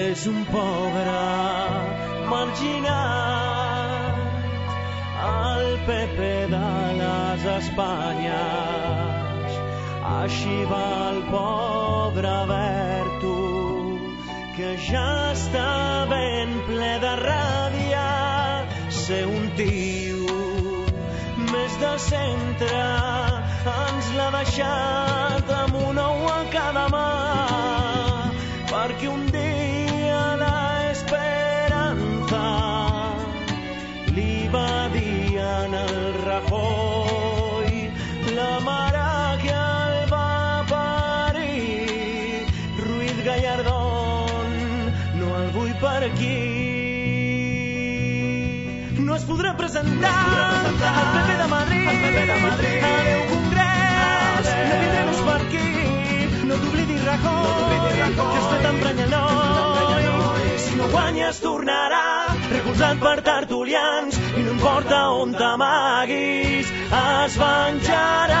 és un pobre marginat al PP de les Espanyes. Així va el pobre Berto, que ja està ben ple de ràbia ser un tio més de centre ens l'ha deixat amb un va dir en el Rajoy la mare que el va parir Ruiz Gallardón no el vull per aquí. No es podrà presentar, al PP de Madrid, al PP de Madrid. adeu Congrés, Adeu. no vindrem per aquí, no t'oblidis Rajoy, No t'oblidis, Rajoy. que has fet emprenyar el noi, si no guanyes tornarà, recolzat per tertulians, i no importa on t'amaguis, es venjarà